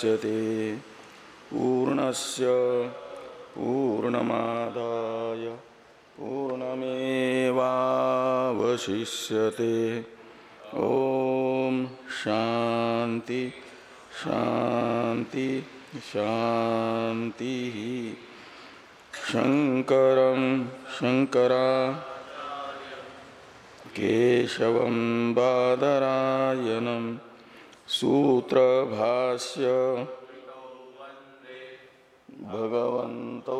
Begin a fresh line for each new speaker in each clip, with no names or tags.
मुदच्यते पूर्णस्य पूर्णमादाय पूर्णमेवावशिष्यते। ओम शांति शांति शांति शंकर शंकरा केशव बादरायणम सूत्रभाष्य। भगवत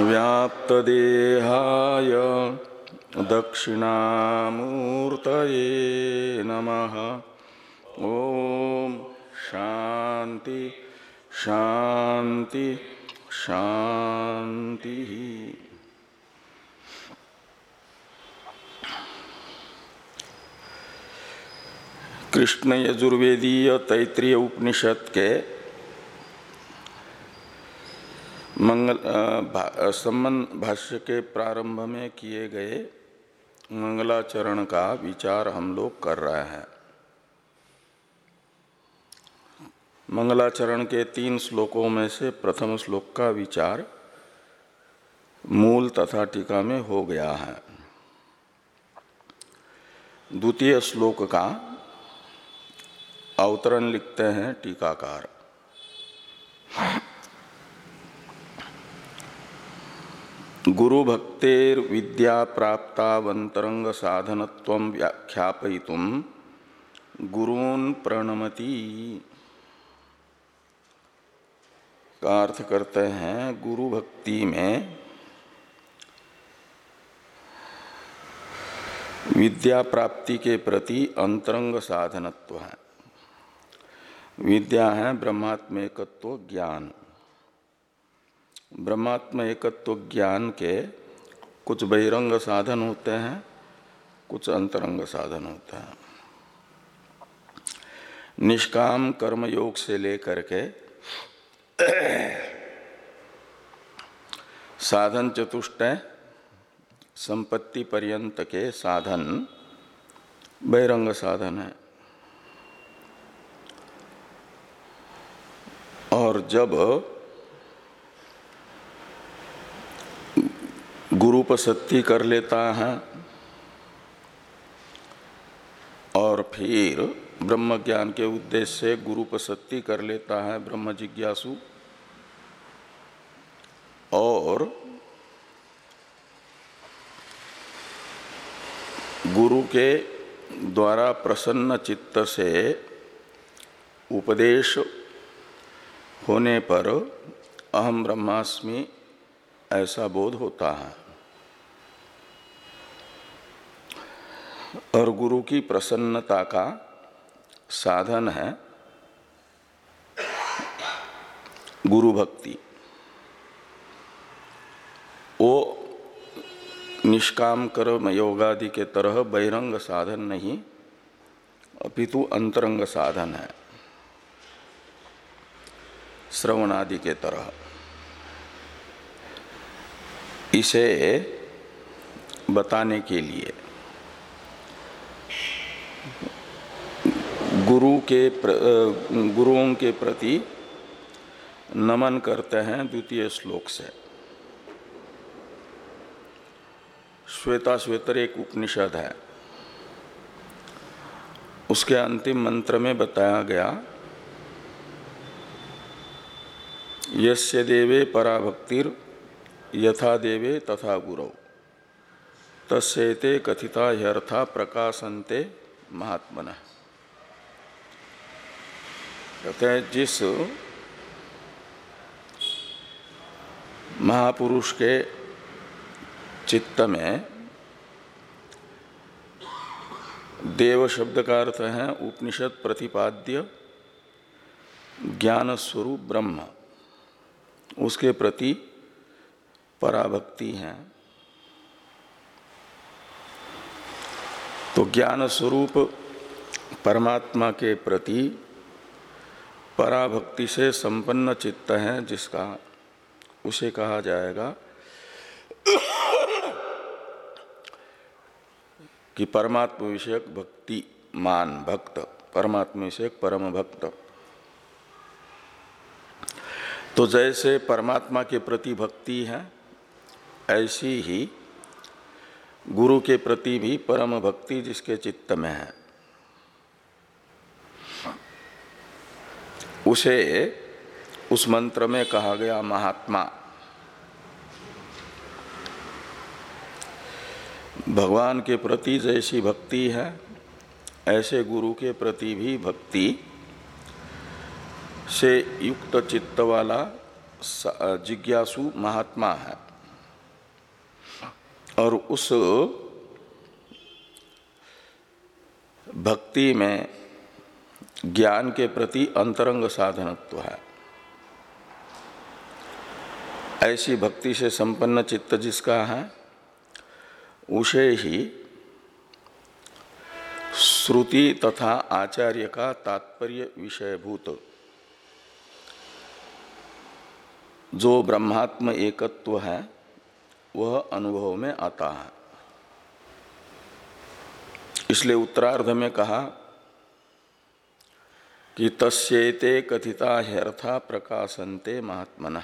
व्याप्तदेहाय दक्षिणामूर्तये नमः। ओम शांति शांति शांति। कृष्ण यजुर्वेदीय तैतृय उपनिषद के मंगल संबंध भाष्य के प्रारंभ में किए गए मंगलाचरण का विचार हम लोग कर रहे हैं। मंगलाचरण के तीन श्लोकों में से प्रथम श्लोक का विचार मूल तथा टीका में हो गया है। द्वितीय श्लोक का अवतरण लिखते हैं टीकाकार। गुरु भक्तेर विद्या प्राप्तावंतरंग साधनत्व व्याख्यापयितुम गुरून् प्रणमति। का अर्थ करते हैं गुरु भक्ति में विद्या प्राप्ति के प्रति अंतरंग साधनत्व है। विद्या है ब्रह्मात्म एकत्व ज्ञान। ब्रह्मात्म एकत्व ज्ञान के कुछ बहिरंग साधन होते हैं, कुछ अंतरंग साधन होते हैं। निष्काम कर्म योग से लेकर के साधन चतुष्टय संपत्ति पर्यंत के साधन, बहिरंग साधन है। और जब गुरुपसत्ति कर लेता है, और फिर ब्रह्म ज्ञान के उद्देश्य से गुरुपसत्ति कर लेता है ब्रह्म जिज्ञासु। और गुरु के द्वारा प्रसन्न चित्त से उपदेश होने पर अहम ब्रह्मास्मि ऐसा बोध होता है। और गुरु की प्रसन्नता का साधन है गुरु भक्ति। वो निष्काम कर्म योगादि के तरह बहिरंग साधन नहीं, अपितु अंतरंग साधन है। श्रवण आदि के तरह। इसे बताने के लिए गुरु के गुरुओं के प्रति नमन करते हैं द्वितीय श्लोक से। श्वेता श्वेतर एक उपनिषद है। उसके अंतिम मंत्र में बताया गया, यस्य देवे पराभक्तिर यथा देवे तथा गुरु। तस्ते कथिता ह्यर्था प्रकाशनते महात्मन। कहते हैं जिस महापुरुष के चित्त में देव शब्द का अर्थ है उपनिषद प्रतिपाद्य ज्ञान स्वरूप ब्रह्म। उसके प्रति पराभक्ति है। तो ज्ञान स्वरूप परमात्मा के प्रति पराभक्ति से संपन्न चित्त है जिसका, उसे कहा जाएगा कि परमात्म विषयक भक्ति मान भक्त, परमात्मा विषयक परम भक्त। तो जैसे परमात्मा के प्रति भक्ति है, ऐसी ही गुरु के प्रति भी परम भक्ति जिसके चित्त में है। उसे उस मंत्र में कहा गया महात्मा। भगवान के प्रति जैसी भक्ति है, ऐसे गुरु के प्रति भी भक्ति से युक्त चित्त वाला जिज्ञासु महात्मा है। और उस भक्ति में ज्ञान के प्रति अंतरंग साधनत्व है। ऐसी भक्ति से संपन्न चित्त जिसका है, उसे ही श्रुति तथा आचार्य का तात्पर्य विषयभूत। जो ब्रह्मात्म एकत्व है, वह अनुभव में आता है। इसलिए उत्तरार्ध में कहा कि तस्ते कथिता ह्यर्था प्रकाशनते महात्मन।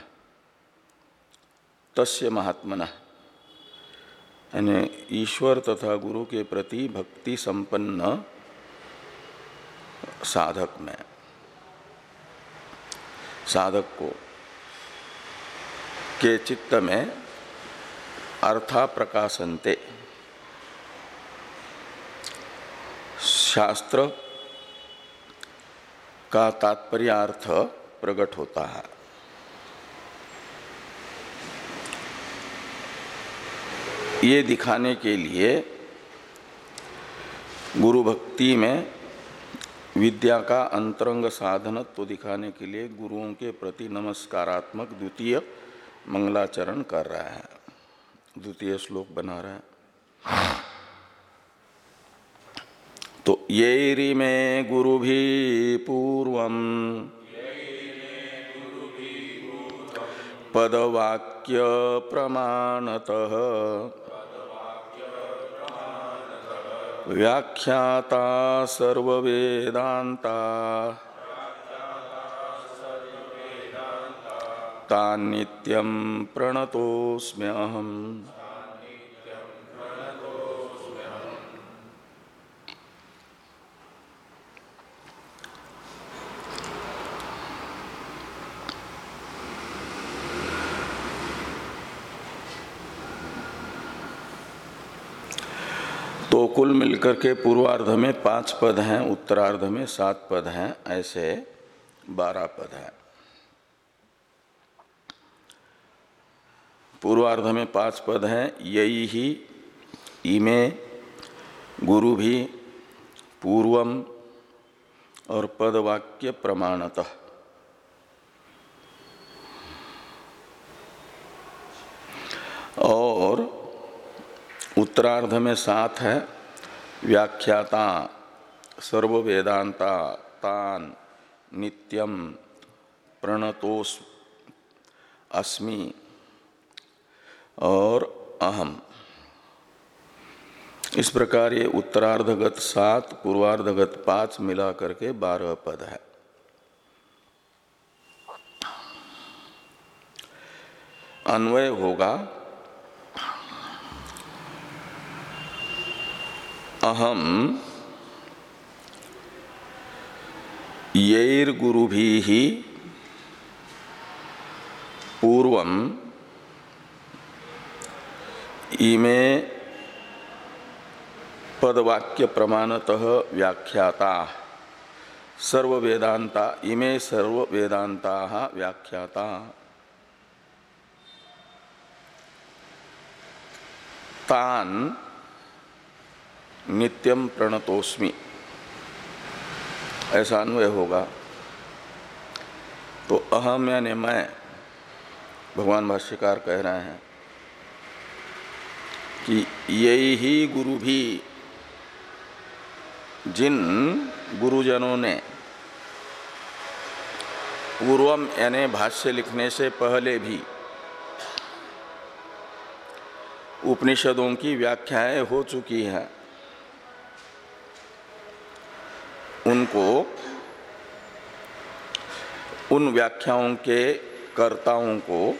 तस्य महात्मन। यानी ईश्वर तथा गुरु के प्रति भक्ति संपन्न साधक में, साधक को के चित्त में अर्था प्रकाशनते। शास्त्र का तात्पर्य अर्थ प्रकट होता है। ये दिखाने के लिए गुरु भक्ति में विद्या का अंतरंग साधनत्व तो दिखाने के लिए गुरुओं के प्रति नमस्कारात्मक द्वितीय मंगलाचरण कर रहा है। द्वितीय श्लोक बना रहा है। तो ये में गुरु भी पूर्व पदवाक्य प्रमाणतः। व्याख्याता सर्वेदाता तान्नित्यं प्रणतोस्म्यहम् तो कुल मिलकर के पूर्वार्ध में पाँच पद हैं, उत्तरार्ध में सात पद हैं, ऐसे बारह पद हैं। पूर्वार्ध में पाँच पद हैं, यही ही, इमे, गुरु भी, पूर्वम और पदवाक्य प्रमाणतः। और उत्तरार्ध में सात है व्याख्याता सर्व वेदांता तान नित्यम प्रणतोस अस्मि। और अहम। इस प्रकार ये उत्तरार्धगत सात, पूर्वार्धगत पाँच मिला करके बारह पद है। अन्वय होगा। अहम येर गुरु भी पूर्वम इमे पदवाक्य प्रमाणतः व्याख्याता। सर्व वेदांता इमे सर्व वेदांता व्याख्याता। तान नित्यम प्रणतोस्मि ऐसा अन्वय होगा। तो अहम यानी मैं, भगवान भाष्यकार कह रहे हैं कि यही ही गुरु भी, जिन गुरुजनों ने पूर्वम यानी भाष्य लिखने से पहले भी उपनिषदों की व्याख्याएँ हो चुकी हैं उनको, उन व्याख्याओं के कर्ताओं को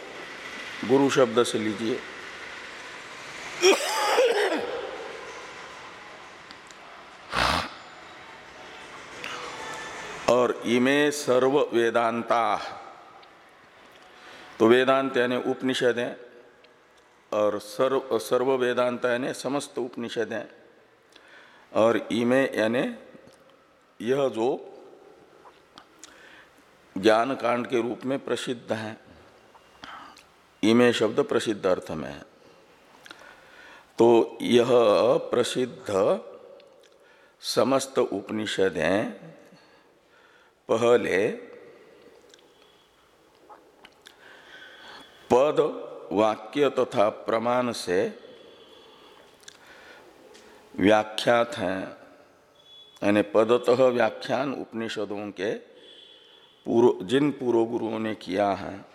गुरु शब्द से लीजिए। और इमे सर्व वेदांता। तो वेदांत यानी उपनिषद हैं और सर्व सर्व वेदांत यानी समस्त उपनिषद। हैं और इमे यानी यह जो ज्ञान कांड के रूप में प्रसिद्ध है, इमे शब्द प्रसिद्ध अर्थ में है। तो यह प्रसिद्ध समस्त उपनिषदें, पहले पद, वाक्य तथा प्रमाण से व्याख्यात हैं। यानी पदतः व्याख्यान उपनिषदों के पूर्व, जिन पूर्व गुरुओं ने किया है,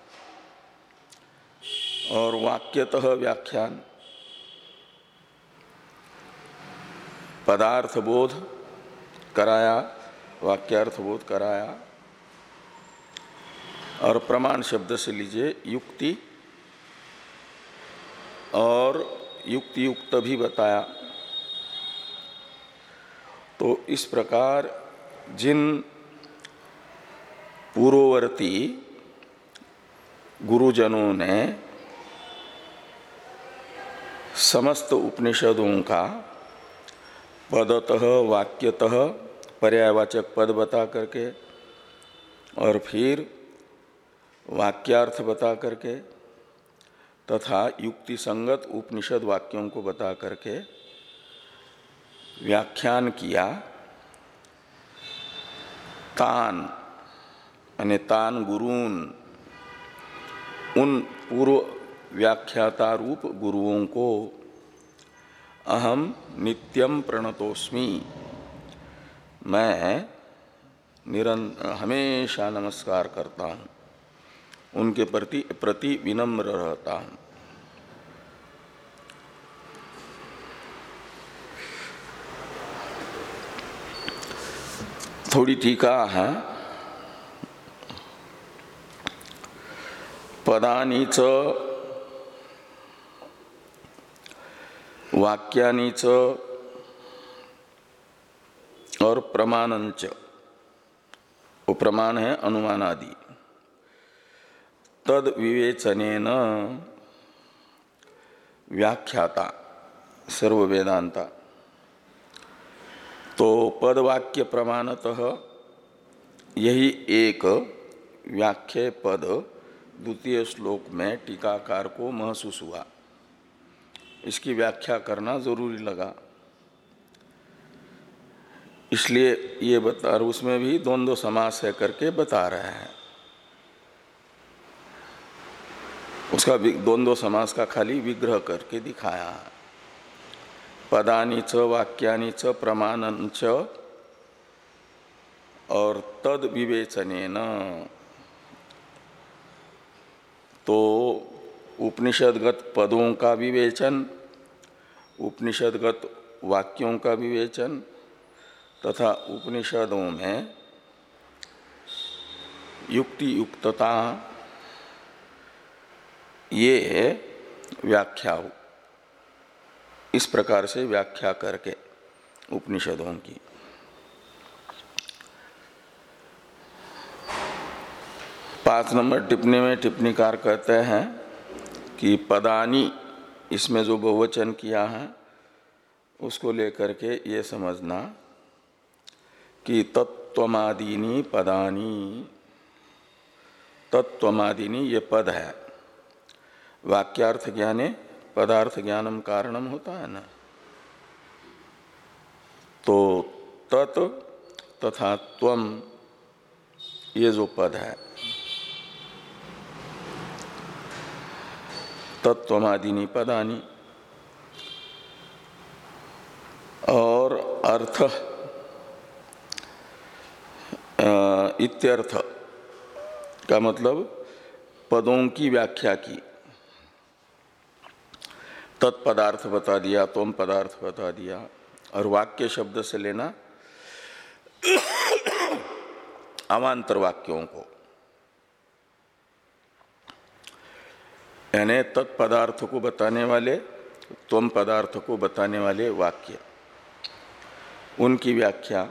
और वाक्यतः व्याख्यान पदार्थ बोध कराया वाक्यार्थ बोध कराया, और प्रमाण शब्द से लीजिए युक्ति, और युक्ति युक्त भी बताया। तो इस प्रकार जिन पूर्ववर्ती गुरुजनों ने समस्त उपनिषदों का पदतः, वाक्यतः, पर्यायवाचक पद बता करके और फिर वाक्यार्थ बता करके तथा युक्ति संगत उपनिषद वाक्यों को बता करके व्याख्यान किया, तान, यानी तान गुरून, उन पूर्व व्याख्याता रूप गुरुओं को, अहम नित्यम प्रणतोस्मि, मैं निरं हमेशा नमस्कार करता हूँ, उनके प्रति प्रति विनम्र रहता हूँ। थोड़ी टीका है। पदानी च, वाक्यानी च, और प्रमाणंच वो प्रमाण है अनुमान आदि तद विवेचन व्याख्याता सर्व वेदांता तो पदवाक्य प्रमाणतः यही एक व्याख्य पद द्वितीय श्लोक में टीकाकार को महसूस हुआ। इसकी व्याख्या करना ज़रूरी लगा। इसलिए ये बता, और उसमें भी द्वंद्व समास है करके बता रहे हैं। उसका द्वंद्व समास का खाली विग्रह करके दिखाया। है पदानी च, वाक्यानि च, प्रमाण च, और तद विवेचन तो उपनिषदगत पदों का विवेचन उपनिषदगत वाक्यों का विवेचन, तथा उपनिषदों में युक्ति युक्तता ये व्याख्या इस प्रकार से व्याख्या करके उपनिषदों की। पाँच नंबर टिप्पणी में टिप्पणीकार कहते हैं कि पदानी इसमें जो बहुवचन किया है, उसको लेकर के ये समझना कि तत्वमादिनी पदानी तत्वमादिनी ये पद है। वाक्यार्थ ज्ञाने पदार्थ ज्ञानम कारणम होता है ना। तो तत् तथा त्वम ये जो पद है तत्वमादिनी पदानी, और अर्थ इत्यर्थ का मतलब पदों की व्याख्या की। तत्पदार्थ बता दिया, तोम पदार्थ बता दिया। और वाक्य शब्द से लेना अवान्तर वाक्यों को। यानी तत्पदार्थ को बताने वाले, तम पदार्थ को बताने वाले वाक्य। उनकी व्याख्या।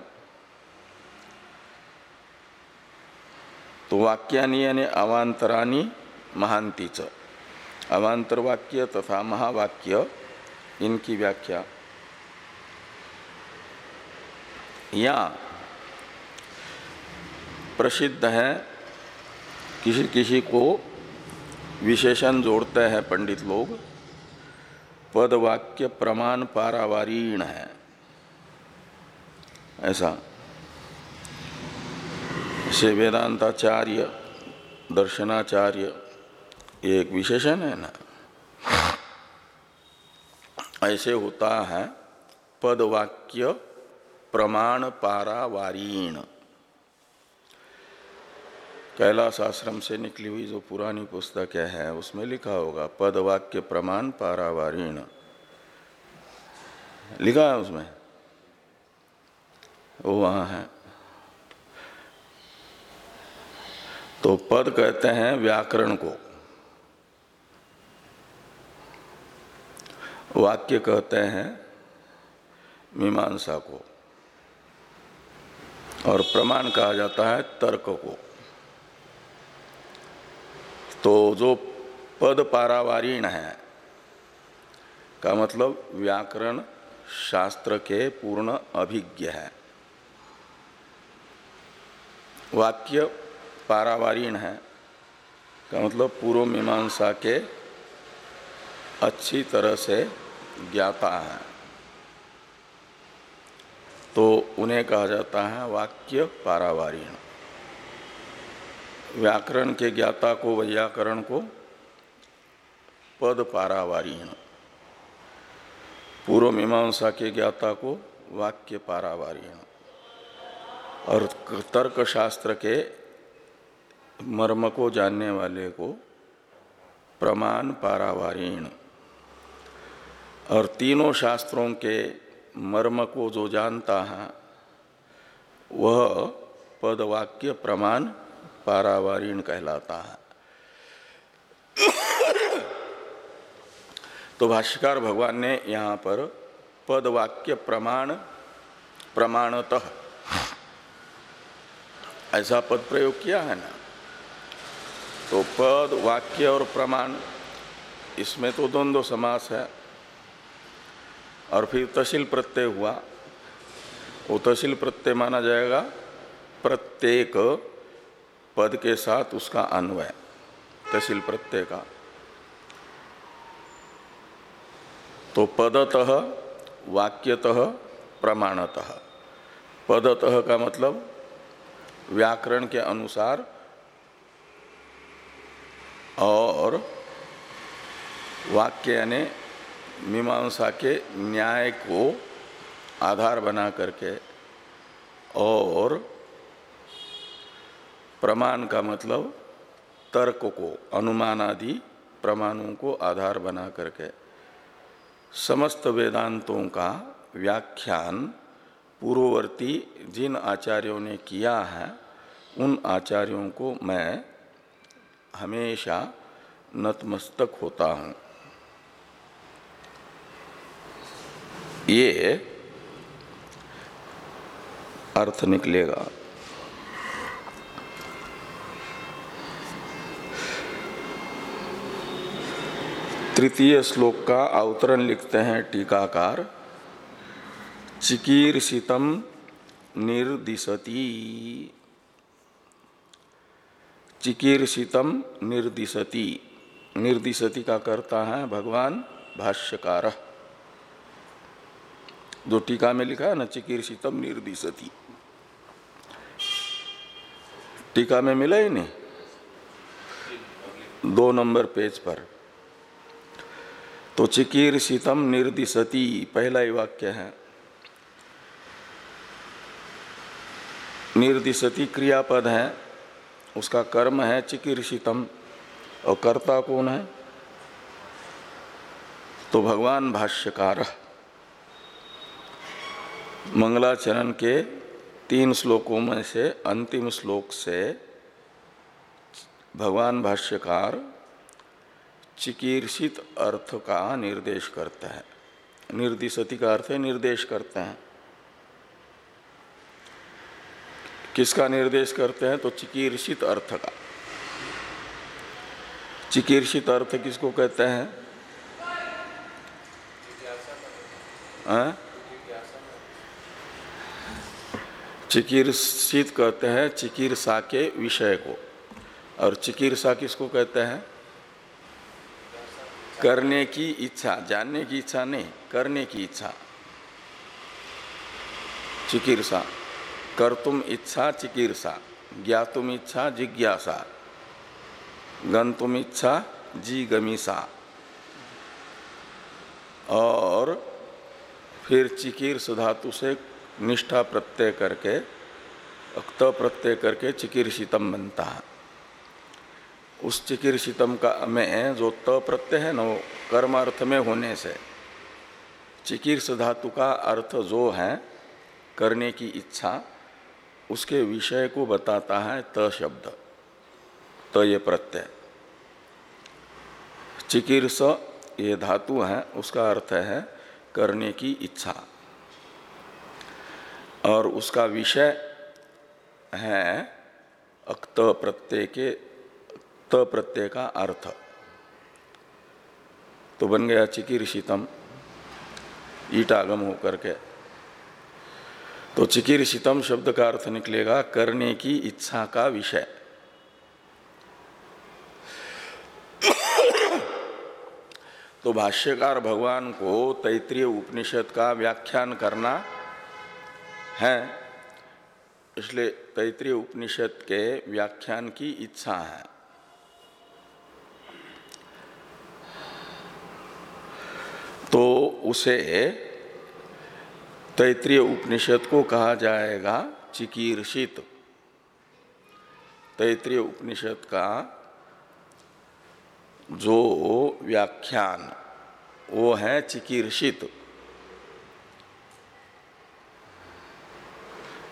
तो वाक्यानि यानी अवांतरानी महांतीच अवांतर वाक्य तथा महावाक्य, इनकी व्याख्या। या। प्रसिद्ध है, किसी किसी को विशेषण जोड़ते हैं पंडित लोग। पदवाक्य प्रमाण पारावारीण है। ऐसा। से वेदांताचार्य, दर्शनाचार्य एक विशेषण है ना। ऐसे होता है, पदवाक्य प्रमाण पारावारीण। कैलाश आश्रम से निकली हुई जो पुरानी पुस्तक है, उसमें लिखा होगा, पदवाक्य प्रमाण पारावारीण। लिखा है उसमें? वो वहाँ है। तो पद कहते हैं व्याकरण को। वाक्य कहते हैं मीमांसा को और प्रमाण कहा जाता है तर्क को। तो जो पद पारावारीण है, का मतलब व्याकरण शास्त्र के पूर्ण अभिज्ञ है। वाक्य पारावारीण है, का मतलब पूर्व मीमांसा के अच्छी तरह से ज्ञाता है। तो उन्हें कहा जाता है वाक्य पारावारीण व्याकरण के ज्ञाता को, वैयाकरण को पद पारावारीण पूर्व मीमांसा के ज्ञाता को वाक्य पारावारीण और तर्क शास्त्र के मर्म को, जानने वाले को प्रमाण पारावारीण और तीनों शास्त्रों के मर्म को जो जानता है, वह पदवाक्य प्रमाण पारावारीण कहलाता है। तो भाष्यकार भगवान ने यहाँ पर पद वाक्य प्रमाण, प्रमाणतः ऐसा पद प्रयोग किया है ना? तो पद वाक्य और प्रमाण, इसमें तो द्वंद्व समास है। और फिर तहसील प्रत्यय हुआ। वो तहसील प्रत्यय माना जाएगा प्रत्येक पद के साथ उसका अन्वय, तहसील प्रत्यय का। तो पदतः, वाक्यतः, प्रमाणतः। पदतः का मतलब व्याकरण के अनुसार और वाक्य यानी मीमांसा के न्याय को आधार बना करके और प्रमाण का मतलब तर्क को अनुमान आदि प्रमाणों को आधार बना करके। समस्त वेदांतों का व्याख्यान पूर्ववर्ती जिन आचार्यों ने किया है, उन आचार्यों को मैं हमेशा नतमस्तक होता हूँ। ये अर्थ निकलेगा। तृतीय श्लोक का अवतरण लिखते हैं टीकाकार। चिकीर्षितम निर्दिशति। चिकीर्षितम निर्दिशति। निर्दिशति का करता है भगवान भाष्यकार। जो टीका में लिखा है, ना चिकीर्षितम निर्दिशति। टीका में मिला ही नहीं। दो नंबर पेज पर। तो चिकीर्षितम निर्दिशति, पहला ही वाक्य है। निर्दिशति क्रियापद है, उसका कर्म है चिकीर्षितम। और कर्ता कौन है? तो भगवान भाष्यकार। मंगलाचरण के तीन श्लोकों में से अंतिम श्लोक से भगवान भाष्यकार चिकीर्षित अर्थ का निर्देश करते हैं। निर्दिशति का अर्थ है निर्देश करते हैं। किसका निर्देश करते हैं? तो चिकीर्षित अर्थ का। चिकीर्षित अर्थ किसको कहते हैं? चिकीर्षित कहते हैं चिकीर्षा के विषय को। और चिकीर्षा किसको कहते हैं? करने की इच्छा, जानने की इच्छा नहीं, करने की इच्छा। चिकीर्षा कर तुम इच्छा चिकीर्षा, ज्ञातुम इच्छा जिज्ञासा गंतुम इच्छा जी गमीसा और फिर चिकीर्ष धातु से निष्ठा प्रत्यय करके त प्रत्यय करके चिकीर्षितम बनता है। उस चिकीर्षितम का में जो त प्रत्यय है न, वो कर्म अर्थ में होने से, चिकीर्ष धातु का अर्थ जो है, करने की इच्छा, उसके विषय को बताता है त शब्द, त ये प्रत्यय। चिकीर्ष ये धातु है, उसका अर्थ है करने की इच्छा। और उसका विषय है अक्त प्रत्यय के त प्रत्यय का अर्थ। तो बन गया चिकीर्षितम ईटागम होकर के। तो चिकीर्षितम शब्द का अर्थ निकलेगा, करने की इच्छा का विषय। तो भाष्यकार भगवान को तैतृय उपनिषद का व्याख्यान करना है। इसलिए तैतृय उपनिषद के व्याख्यान की इच्छा है। तो उसे तैतृय उपनिषद को कहा जाएगा चिकीर्षित। तैतृय उपनिषद का जो व्याख्यान, वो है चिकीर्षित।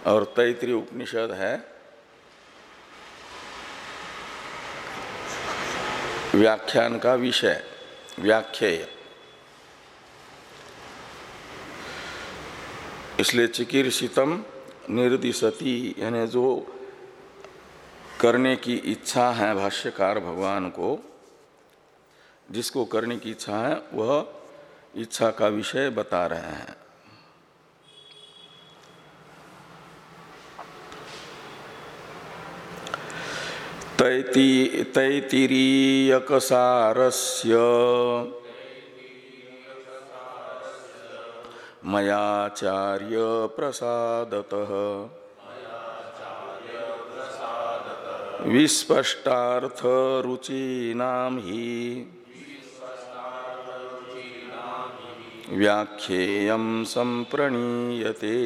और तैतृय उपनिषद है। व्याख्यान का विषय, व्याख्येय। इसलिए चिकीर्षितम निर्दिशति, यानी जो करने की इच्छा है भाष्यकार भगवान को, जिसको करने की इच्छा है, वह इच्छा का विषय बता रहे हैं। तैतिरीयकसारस्य। मयाचार्य प्रसादतः विस्पष्टार्थ रुचीनाम ही। व्याख्येय संप्रणीयते।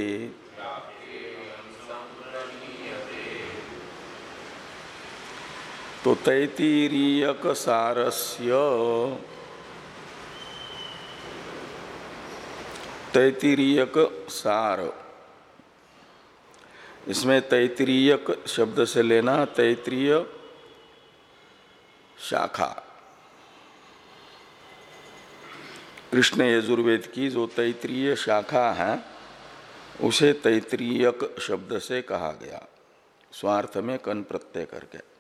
तो तैतीरीयक सारस्य। तैतरीयक सार। इसमें तैतरीयक शब्द से लेना तैतरीय शाखा। कृष्ण यजुर्वेद की जो तैतरीय शाखा है, उसे तैतरीयक शब्द से कहा गया। स्वार्थ में कन प्रत्यय करके।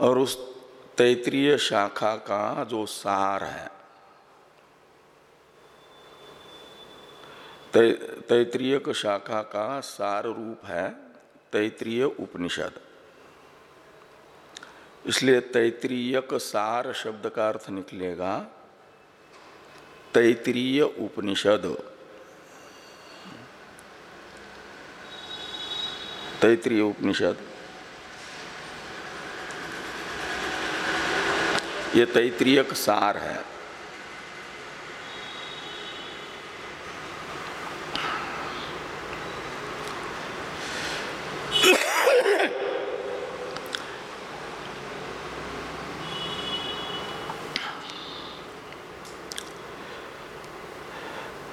और उस तैतरीय शाखा का जो सार है तैतरीय शाखा का सार रूप है तैतरीय उपनिषद। इसलिए तैतरीयक सार शब्द का अर्थ निकलेगा तैतरीय उपनिषद। तैतरीय उपनिषद। ये तैतृयक सार है।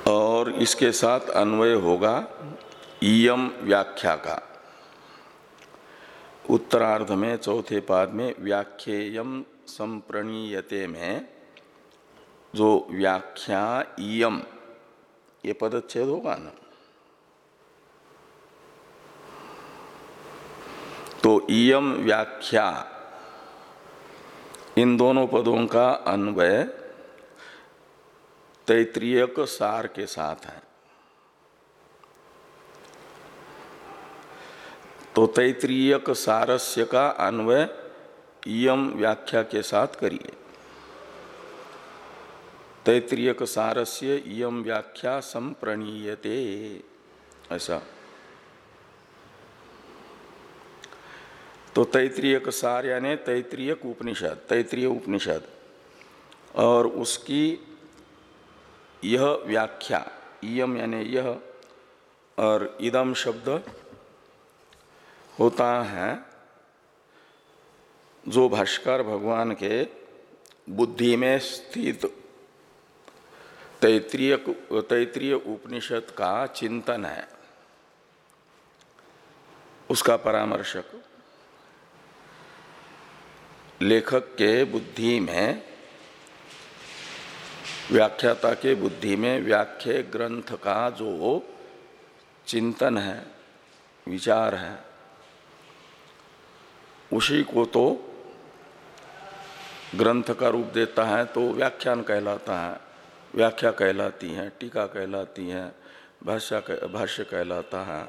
और इसके साथ अन्वय होगा इम व्याख्या का। उत्तरार्ध में, चौथे पाद में, व्याख्येयम संप्रणीयते में जो व्याख्या इयम, ये पदच्छेद होगा ना? तो इयम व्याख्या, इन दोनों पदों का अन्वय तैतृयक सार के साथ है। तो तैतृयक सारस्य का अन्वय यम व्याख्या के साथ करिए। तैतृयक सारस्य यम व्याख्या संप्रणीयते। ऐसा। तो तैतृय सार यानी तैतृय उपनिषद तैतृय उपनिषद। और उसकी यह व्याख्या इयम यानी यह और इदम शब्द होता है जो भाष्कर भगवान के बुद्धि में स्थित तैतृय तैतृय उपनिषद का चिंतन है, उसका परामर्शक लेखक के बुद्धि में, व्याख्याता के बुद्धि में व्याख्य ग्रंथ का जो चिंतन है, विचार है, उसी को तो ग्रंथ का रूप देता है तो व्याख्यान कहलाता है। व्याख्या कहलाती है, टीका कहलाती है, भाष्य भाष्य कहलाता है।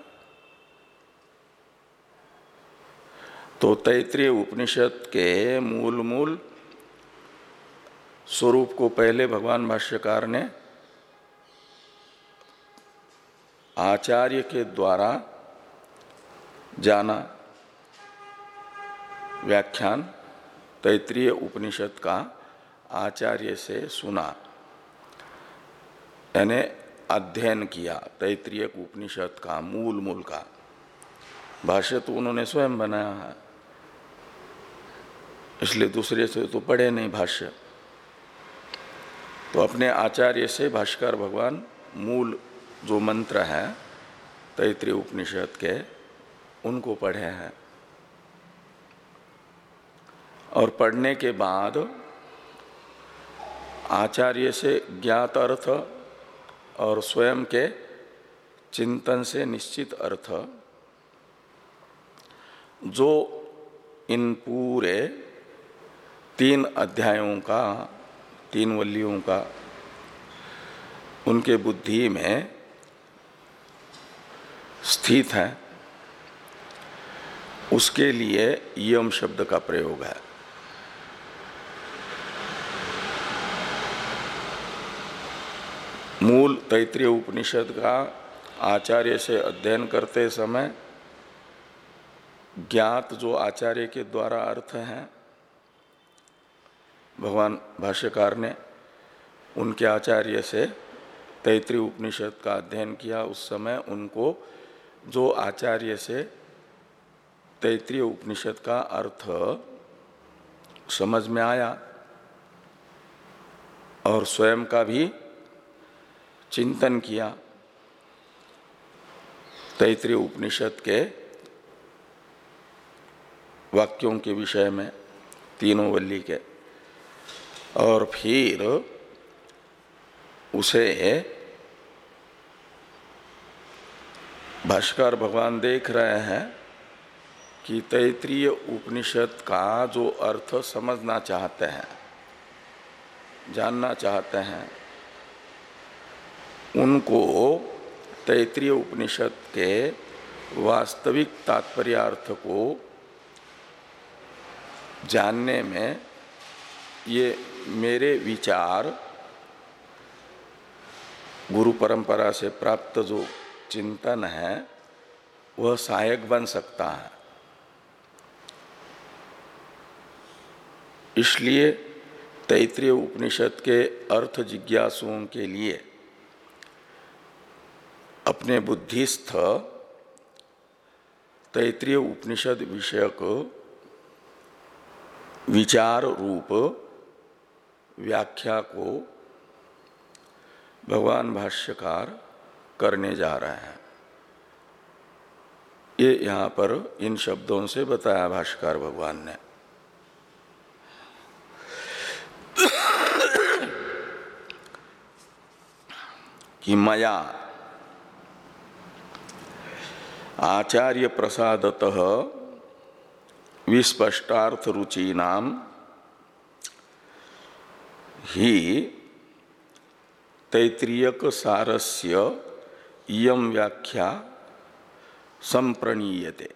तो तैतृय उपनिषद के मूल मूल स्वरूप को पहले भगवान भाष्यकार ने आचार्य के द्वारा जाना। व्याख्यान तैतृय उपनिषद का आचार्य से सुना। यानी अध्ययन किया तैतृय उपनिषद का मूल मूल का। भाष्य तो उन्होंने स्वयं बनाया है। इसलिए दूसरे से तो पढ़े नहीं भाष्य। तो अपने आचार्य से भाष्कर भगवान मूल जो मंत्र है तैतृय उपनिषद के, उनको पढ़े हैं। और पढ़ने के बाद आचार्य से ज्ञात अर्थ और स्वयं के चिंतन से निश्चित अर्थ, जो इन पूरे तीन अध्यायों का, तीन वल्लियों का, उनके बुद्धि में स्थित है, उसके लिए यम शब्द का प्रयोग है। मूल तैतृय उपनिषद का आचार्य से अध्ययन करते समय ज्ञात जो आचार्य के द्वारा अर्थ है, भगवान भाष्यकार ने उनके आचार्य से तैतृय उपनिषद का अध्ययन किया। उस समय उनको जो आचार्य से तैतृय उपनिषद का अर्थ समझ में आया और स्वयं का भी चिंतन किया। तैतृय उपनिषद के वाक्यों के विषय में, तीनों वल्ली के। और फिर उसे भाष्कर भगवान देख रहे हैं कि तैतृय उपनिषद का जो अर्थ समझना चाहते हैं, जानना चाहते हैं उनको तैतृय उपनिषद के वास्तविक तात्पर्यार्थ को जानने में ये मेरे विचार गुरु परंपरा से प्राप्त जो चिंतन है, वह सहायक बन सकता है। इसलिए तैतृय उपनिषद के अर्थ जिज्ञासुओं के लिए अपने बुद्धिस्थ तैतृय उपनिषद विषयक विचार रूप व्याख्या को भगवान भाष्यकार करने जा रहे हैं। ये यहाँ पर इन शब्दों से बताया भाष्यकार भगवान ने। कि मया आचार्य प्रसादत विस्पष्टार्थ ही तैत्रीयक सारस्य इयम व्याख्या संप्रणीयते।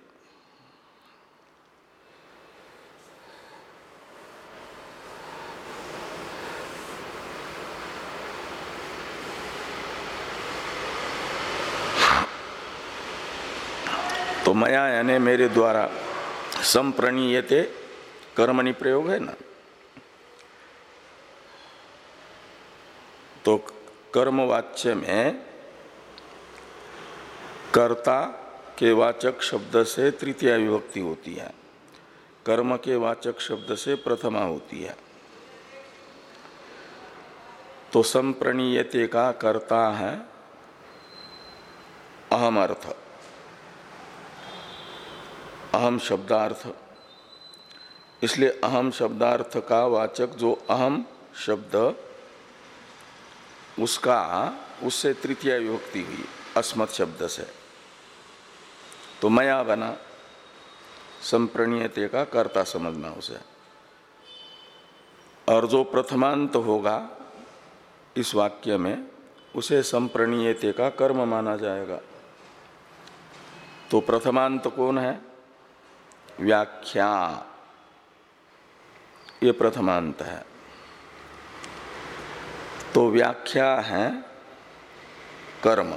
तो मया यानी मेरे द्वारा संप्रणीयते कर्मणि प्रयोग है ना? तो कर्मवाच्य में कर्ता के वाचक शब्द से तृतीय विभक्ति होती है। कर्म के वाचक शब्द से प्रथमा होती है। तो संप्रणीयते का कर्ता है अहम अर्थ अहम शब्दार्थ। इसलिए अहम शब्दार्थ का वाचक जो अहम शब्द, उसका, उससे तृतीय विभक्ति हुई, अस्मत् शब्द से। तो मया बना, संप्रणीयते का कर्ता समझना उसे। और जो प्रथमांत होगा, इस वाक्य में, उसे संप्रणीयते का कर्म माना जाएगा। तो प्रथमांत कौन है? व्याख्या। ये प्रथमांत है। तो व्याख्या है कर्म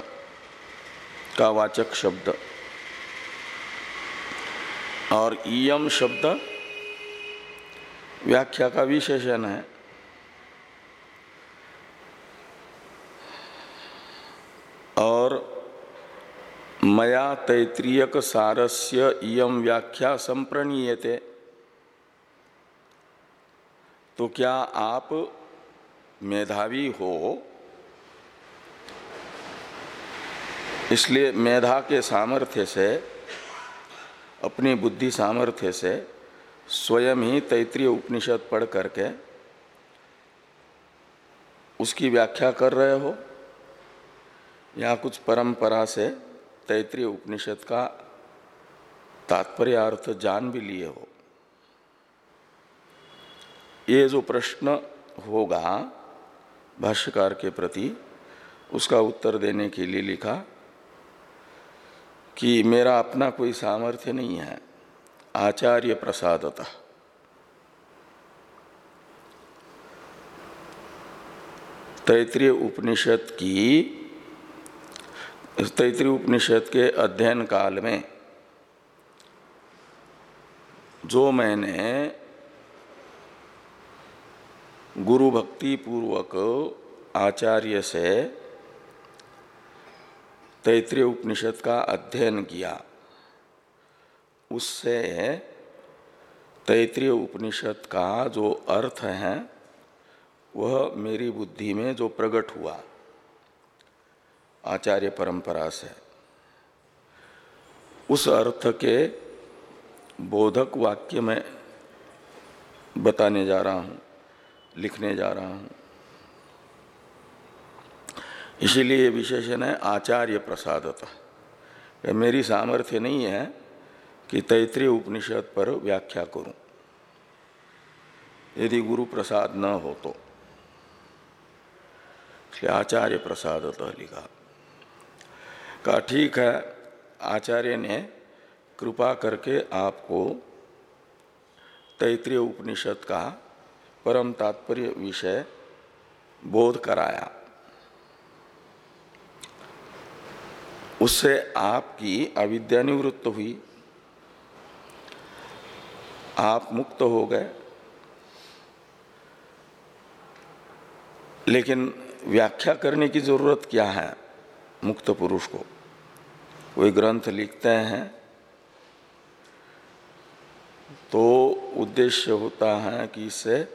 का वाचक शब्द। और इयम शब्द व्याख्या का विशेषण है। और मया तैत्रीयक सारस्य इयम व्याख्या संप्रणीयते। तो क्या आप मेधावी हो? इसलिए मेधा के सामर्थ्य से, अपनी बुद्धि सामर्थ्य से स्वयं ही तैतृय उपनिषद पढ़ करके उसकी व्याख्या कर रहे हो? या कुछ परंपरा से तैतृय उपनिषद का तात्पर्य अर्थ जान भी लिए हो। ये जो प्रश्न होगा भाष्यकार के प्रति, उसका उत्तर देने के लिए लिखा कि मेरा अपना कोई सामर्थ्य नहीं है, आचार्य प्रसादता। तैतृय उपनिषद की तैतृय उपनिषद के अध्ययन काल में जो मैंने गुरु भक्ति पूर्वक आचार्य से तैतृय उपनिषद का अध्ययन किया, उससे तैतृय उपनिषद का जो अर्थ है, वह मेरी बुद्धि में जो प्रकट हुआ। आचार्य परंपरा से। उस अर्थ के बोधक वाक्य में बताने जा रहा हूँ, लिखने जा रहा हूँ। इसीलिए विशेषण है आचार्य प्रसादता। मेरी सामर्थ्य नहीं है कि तैतृय उपनिषद पर व्याख्या करूँ। यदि गुरु प्रसाद न हो तो। आचार्य प्रसादतः लिखा। का ठीक है, आचार्य ने कृपा करके आपको तैतृय उपनिषद का परम तात्पर्य विषय बोध कराया। उससे आपकी अविद्या निवृत्त हुई। आप मुक्त हो गए। लेकिन व्याख्या करने की ज़रूरत क्या है मुक्त पुरुष को? कोई ग्रंथ लिखते हैं तो उद्देश्य होता है कि इससे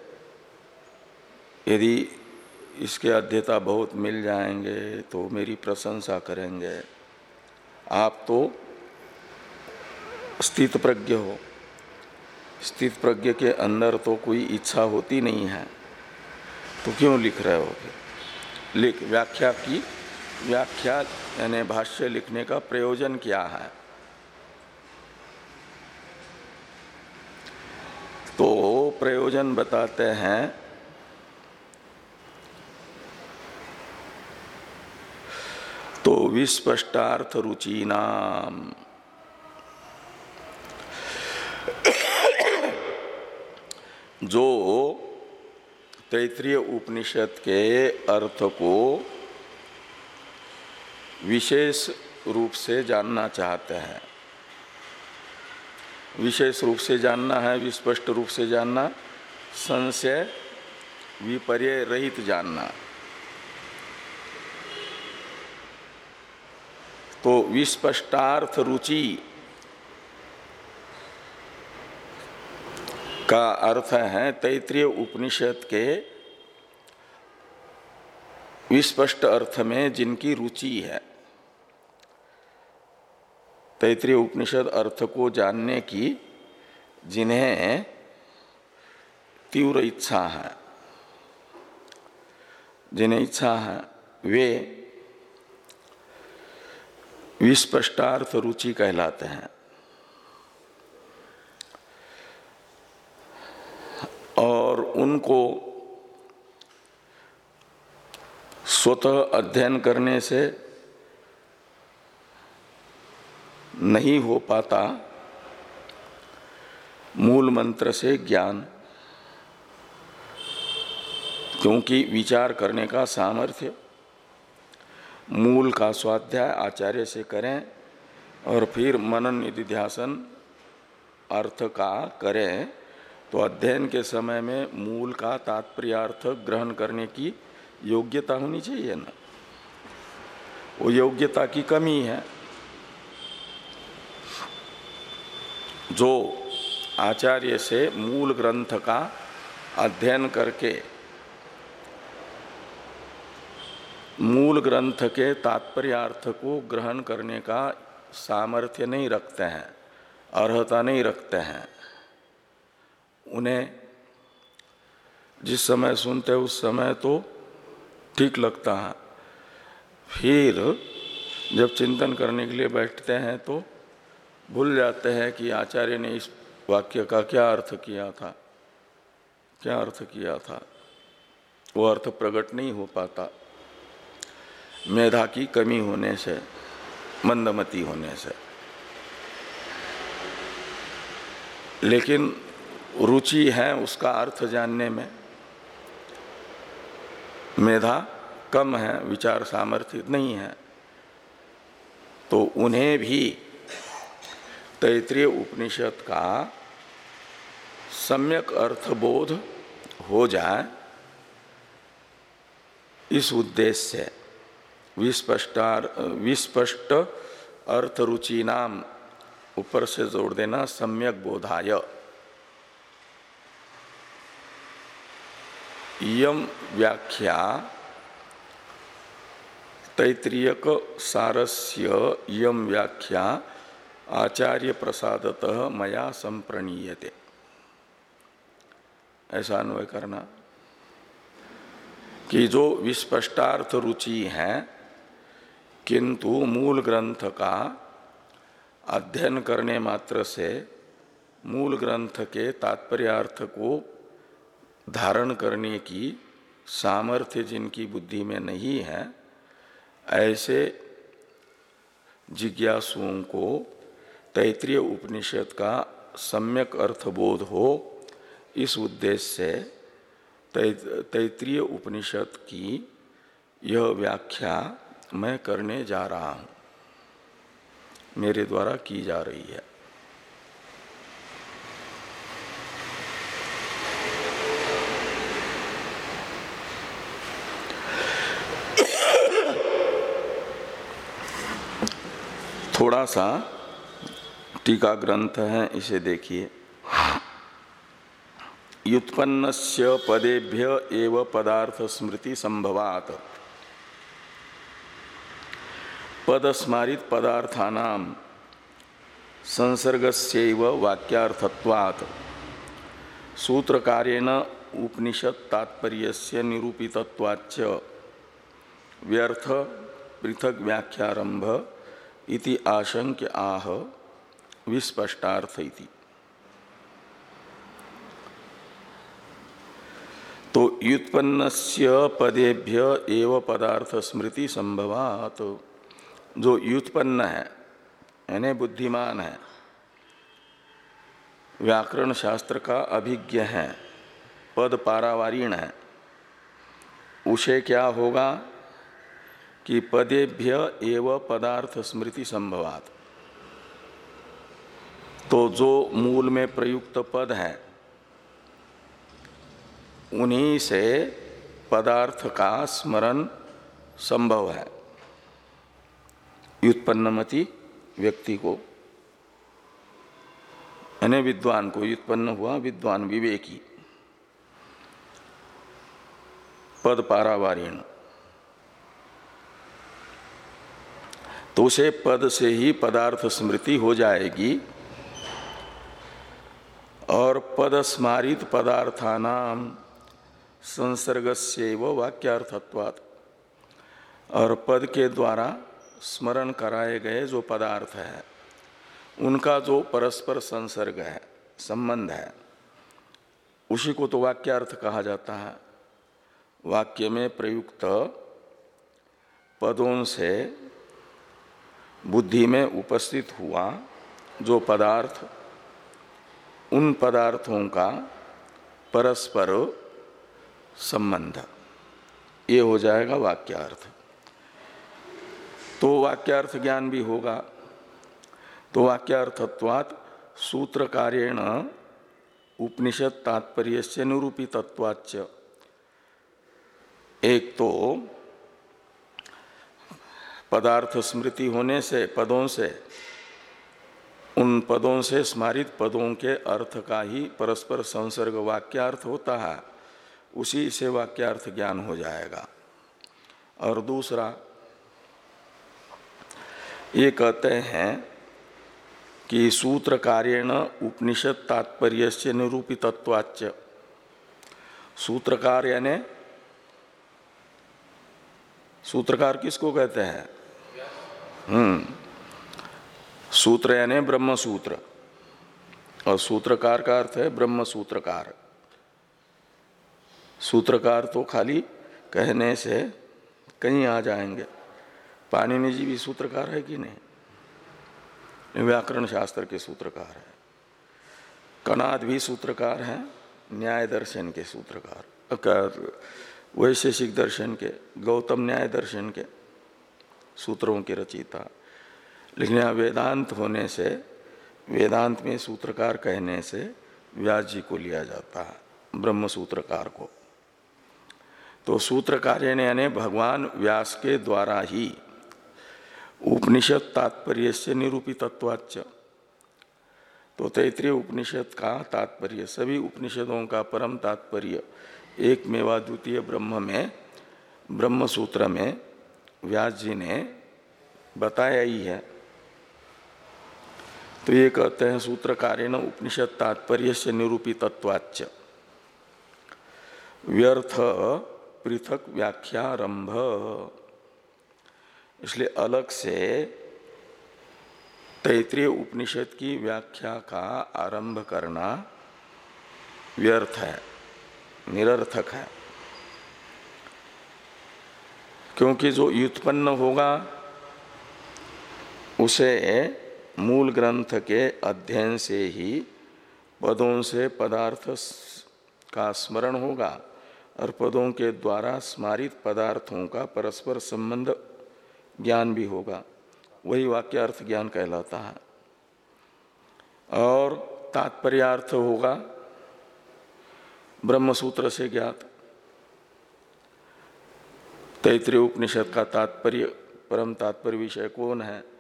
यदि इसके अध्यता बहुत मिल जाएँगे तो मेरी प्रशंसा करेंगे। आप तो स्थित प्रज्ञ हो। स्थित प्रज्ञ के अंदर तो कोई इच्छा होती नहीं है। तो क्यों लिख रहे हो? लिख, व्याख्या की व्याख्या यानी भाष्य लिखने का प्रयोजन क्या है। तो प्रयोजन बताते हैं। तो विस्पष्टार्थ रुचि नाम। जो तैतृय उपनिषद के अर्थ को विशेष रूप से जानना चाहते हैं। विशेष रूप से जानना है, विस्पष्ट रूप से जानना, संशय, विपर्य रहित जानना। तो विस्पष्टार्थ रुचि का अर्थ है तैतृय उपनिषद के विस्पष्ट अर्थ में जिनकी रुचि है। तैतृय उपनिषद अर्थ को जानने की जिन्हें तीव्र इच्छा है, जिन्हें इच्छा है, वे विस्पष्टार्थ रुचि कहलाते हैं। और उनको स्वतः अध्ययन करने से नहीं हो पाता मूल मंत्र से ज्ञान। क्योंकि विचार करने का सामर्थ्य, मूल का स्वाध्याय आचार्य से करें और फिर मनन निधि निधिध्यासन अर्थ का करें तो अध्ययन के समय में मूल का तात्पर्य अर्थ ग्रहण करने की योग्यता होनी चाहिए ना? वो योग्यता की कमी है। जो आचार्य से मूल ग्रंथ का अध्ययन करके, मूल ग्रंथ के तात्पर्यार्थ को ग्रहण करने का सामर्थ्य नहीं रखते हैं, अर्हता नहीं रखते हैं। उन्हें जिस समय सुनते उस समय तो ठीक लगता है। फिर जब चिंतन करने के लिए बैठते हैं तो भूल जाते हैं कि आचार्य ने इस वाक्य का क्या अर्थ किया था। क्या अर्थ किया था? वो अर्थ प्रकट नहीं हो पाता। मेधा की कमी होने से, मंदमती होने से। लेकिन रुचि है उसका अर्थ जानने में। मेधा कम है, विचार सामर्थ्य नहीं है। तो उन्हें भी तैतृय उपनिषद का सम्यक अर्थबोध हो जाए, इस उद्देश्य से विस्पष्टार, विस्पष्ट अर्थ रुचि नाम ऊपर से जोड़ देना सम्यक बोधाय। यम व्याख्या तैतृयक सारस्य यम व्याख्या आचार्य प्रसादत मया संप्रणीयते ऐसा अन्वय करना। कि जो विस्पष्टार्थ रुचि है, किंतु मूल ग्रंथ का अध्ययन करने मात्र से मूल ग्रंथ के तात्पर्यार्थ को धारण करने की सामर्थ्य जिनकी बुद्धि में नहीं है, ऐसे जिज्ञासुओं को तैतृय उपनिषद का सम्यक अर्थबोध हो, इस उद्देश्य से तैतृय उपनिषद की यह व्याख्या मैं करने जा रहा हूँ। मेरे द्वारा की जा रही है। थोड़ा सा टीका ग्रंथ है, इसे देखिए। युत्पन्न पदेभ्य एव पदार्थ स्मृति संभवात। पदस्मारित पदार्थानाम संसर्गस्यैव वाक्यार्थत्वात्। सूत्र कार्येण उपनिषद तात्पर्य निरूपितवाच व्यर्थ पृथक व्याख्यारंभ इति आशंक्य आह। विस्पष्टार्थ इति तो युत्पन्न पदेभ्य एव पदार्थ स्मृति संभवात। जो युत्पन्न है, यानी बुद्धिमान है व्याकरण शास्त्र का अभिज्ञ है, पद पारावारीण है, उसे क्या होगा कि पदेभ्य एव पदार्थ स्मृति संभवात। तो जो मूल में प्रयुक्त पद है, उन्हीं से पदार्थ का स्मरण संभव है। व्युत्पन्नमति व्यक्ति को, यानी विद्वान को उत्पन्न हुआ विद्वान विवेकी। पद पारावारीण। तो उसे पद से ही पदार्थ स्मृति हो जाएगी। और पद स्मारित पदार्थानाम संसर्ग से वाक्यार्थत्वात्। और पद के द्वारा स्मरण कराए गए जो पदार्थ है, उनका जो परस्पर संसर्ग है, संबंध है, उसी को तो वाक्यार्थ कहा जाता है। वाक्य में प्रयुक्त पदों से बुद्धि में उपस्थित हुआ जो पदार्थ उन पदार्थों का परस्पर संबंध। ये हो जाएगा वाक्यार्थ। तो वाक्यार्थ ज्ञान भी होगा। तो वाक्यार्थत्वात् सूत्र कार्यण उपनिषद तात्पर्य से निरूपितत्वाच एक तो पदार्थ स्मृति होने से, पदों से उन पदों से स्मारित पदों के अर्थ का ही परस्पर संसर्ग वाक्यार्थ होता है। उसी से वाक्यार्थ ज्ञान हो जाएगा। और दूसरा, ये कहते हैं कि सूत्र कार्यण उपनिषद तात्पर्य से निरूपितत्वाच सूत्रकार यानी, सूत्रकार किसको कहते हैं? हम्म। सूत्र यानी ब्रह्म सूत्र और सूत्रकार का अर्थ है ब्रह्म सूत्रकार सूत्रकार तो खाली कहने से कहीं आ जाएँगे। पाणिनि जी भी सूत्रकार है कि नहीं? व्याकरण शास्त्र के सूत्रकार है। कनाद भी सूत्रकार हैं, न्याय दर्शन के सूत्रकार। वैशेषिक दर्शन के, गौतम न्याय दर्शन के, सूत्रों के रचयिता लेकिन यहाँ वेदांत होने से, वेदांत में सूत्रकार कहने से व्यास जी को लिया जाता है, ब्रह्म सूत्रकार को। तो सूत्रकार यानी भगवान व्यास के द्वारा ही उपनिषद तात्पर्य से निरूपितत्वाच तो तैतृय उपनिषद का तात्पर्य, सभी उपनिषदों का परम तात्पर्य एक मेवा द्वितीय ब्रह्म में, ब्रह्म सूत्र में व्यास जी ने बताया ही है। तो ये कहते हैं सूत्रकारेण उपनिषद तात्पर्य से निरूपितत्वाच व्यर्थ पृथक व्याख्यारंभ। इसलिए अलग से तैतृय उपनिषद की व्याख्या का आरंभ करना व्यर्थ है, निरर्थक है। क्योंकि जो व्युत्पन्न होगा, उसे मूल ग्रंथ के अध्ययन से ही पदों से पदार्थ का स्मरण होगा और पदों के द्वारा स्मारित पदार्थों का परस्पर संबंध ज्ञान भी होगा। वही वाक्यार्थ ज्ञान कहलाता है। और तात्पर्यार्थ होगा ब्रह्म सूत्र से ज्ञात। तैतृय उपनिषद का तात्पर्य, परम तात्पर्य विषय कौन है?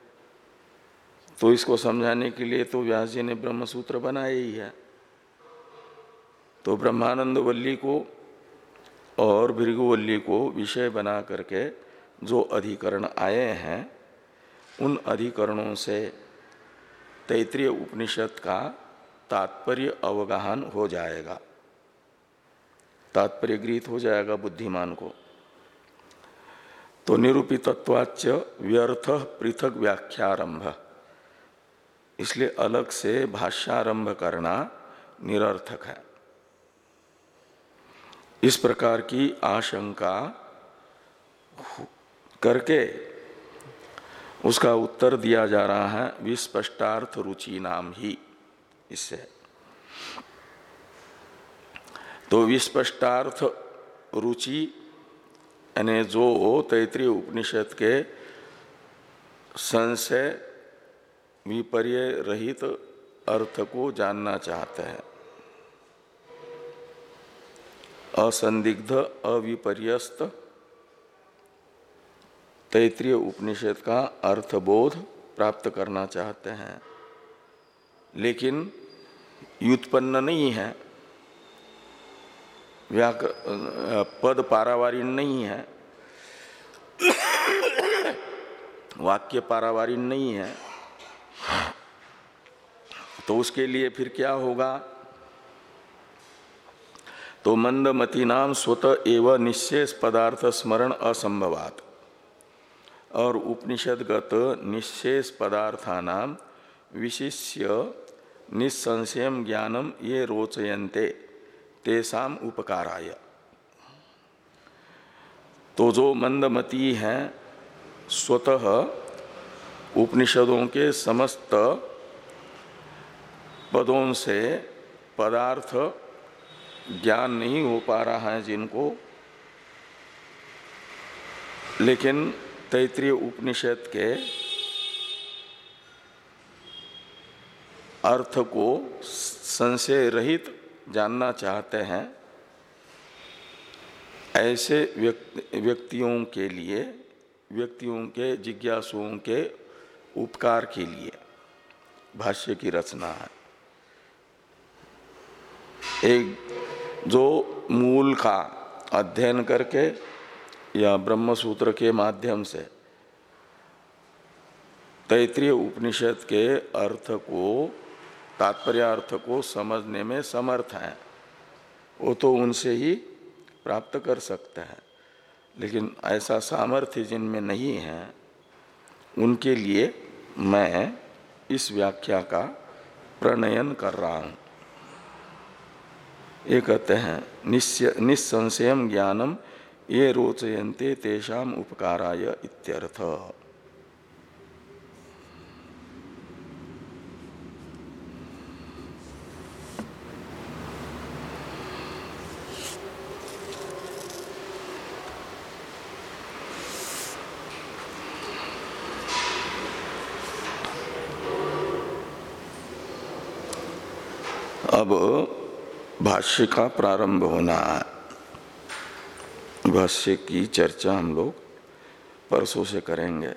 तो इसको समझाने के लिए तो व्यास जी ने ब्रह्म सूत्र बनाया ही है। तो ब्रह्मानंद वल्ली को और भृगुवल्ली को विषय बना करके जो अधिकरण आए हैं, उन अधिकरणों से तैतृय उपनिषद का तात्पर्य अवगाहन हो जाएगा। तात्पर्य गृहित हो जाएगा बुद्धिमान को। तो निरूपितत्वाच व्यर्थ पृथक व्याख्यारंभ। इसलिए अलग से भाष्यारंभ करना निरर्थक है। इस प्रकार की आशंका करके उसका उत्तर दिया जा रहा है, विस्पष्टार्थ रुचि नाम ही इससे। तो विस्पष्टार्थ रुचि, यानी जो तैतृय उपनिषद के संशय विपर्य रहित अर्थ को जानना चाहते हैं। असंदिग्ध, अविपर्यस्त, तैतृय उपनिषद का अर्थबोध प्राप्त करना चाहते हैं। लेकिन व्युत्पन्न नहीं है। व्याक, पद पारावारिण नहीं है। वाक्य पारावारिण नहीं है। तो उसके लिए फिर क्या होगा? तो मंदमती नाम स्वतः एवं निशेष पदार्थ स्मरण असंभवात। और उपनिषदगत निशेष पदार्थानाम विशिष्य निसंशय ज्ञानम ये रोचयन्ते तेसाम उपकाराय। तो जो मंदमती हैं, स्वतः उपनिषदों के समस्त पदों से पदार्थ ज्ञान नहीं हो पा रहा है जिनको। लेकिन तैतृय उपनिषद के अर्थ को संशय रहित जानना चाहते हैं, ऐसे व्यक्ति व्यक्तियों के लिए, व्यक्तियों के जिज्ञासुओं के उपकार के लिए। भाष्य की रचना है। एक, जो मूल का अध्ययन करके या ब्रह्म सूत्र के माध्यम से तैतृय उपनिषद के अर्थ को तात्पर्य अर्थ को समझने में समर्थ हैं। वो तो उनसे ही प्राप्त कर सकते हैं। लेकिन ऐसा सामर्थ्य जिनमें नहीं है, उनके लिए मैं इस व्याख्या का प्रणयन कर रहा हूँ। ये कहते हैं निस्संशय ज्ञानम, ये रोचयन्ते तेषा उपकाराय इत्यर्थ। अब भाष्य का प्रारंभ होना है। भाष्य की चर्चा हम लोग परसों से करेंगे।